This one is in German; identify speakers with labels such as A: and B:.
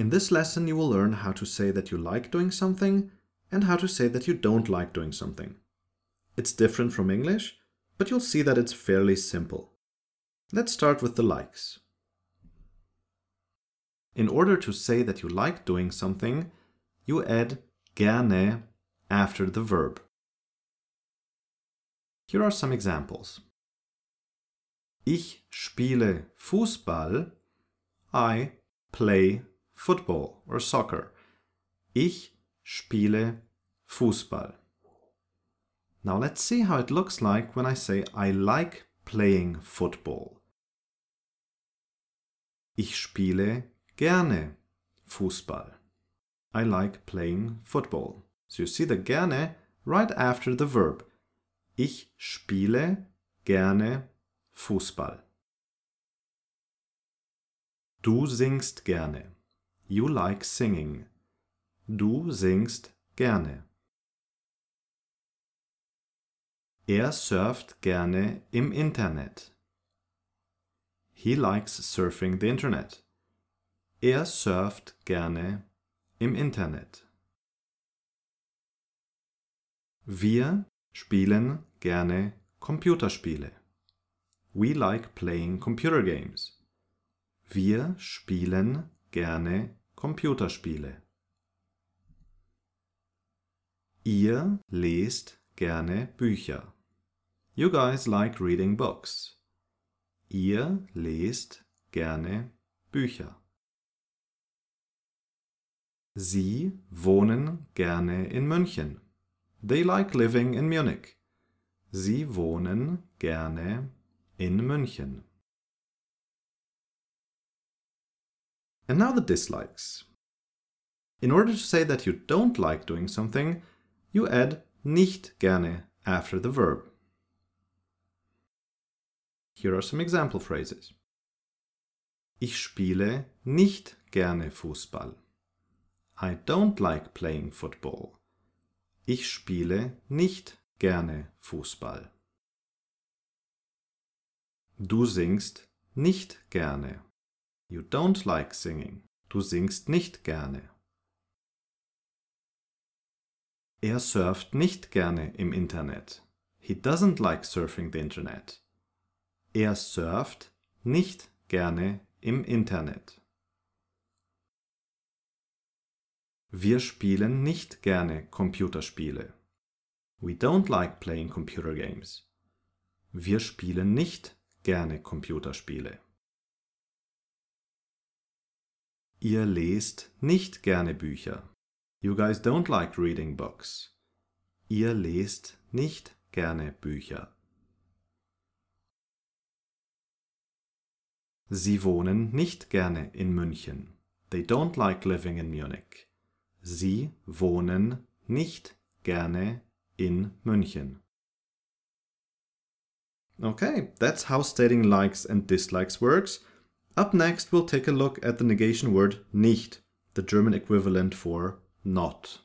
A: In this lesson, you will learn how to say that you like doing something and how to say that you don't like doing something. It's different from English, but you'll see that it's fairly simple. Let's start with the likes. In order to say that you like doing something, you add gerne after the verb. Here are some examples. Ich spiele Fußball. I play football or soccer. Ich spiele Fußball. Now let's see how it looks like when I say I like playing football. Ich spiele gerne Fußball. I like playing football. So you see the gerne right after the verb. Ich spiele gerne Fußball. Du singst gerne. You like singing. Du singst gerne. Er surft gerne im Internet. He likes surfing the Internet. Er surft gerne im Internet. Wir spielen gerne Computerspiele. We like playing computer games. Wir spielen gerne Computerspiele. Ihr lest gerne Bücher. You guys like reading books. Ihr lest gerne Bücher. Sie wohnen gerne in München. They like living in Munich. Sie wohnen gerne in München. And now the dislikes. In order to say that you don't like doing something, you add nicht gerne after the verb. Here are some example phrases. Ich spiele nicht gerne Fußball. I don't like playing football. Ich spiele nicht gerne Fußball. Du singst nicht gerne. You don't like singing. Du singst nicht gerne. Er surft nicht gerne im Internet. He doesn't like surfing the Internet. Er surft nicht gerne im Internet. Wir spielen nicht gerne Computerspiele. We don't like playing computer games. Wir spielen nicht gerne Computerspiele. Ihr lest nicht gerne Bücher. You guys don't like reading books. Ihr lest nicht gerne Bücher. Sie wohnen nicht gerne in München. They don't like living in Munich. Sie wohnen nicht gerne in München. Okay, that's how stating likes and dislikes works. Up next, we'll take a look at the negation word nicht, the German equivalent for not.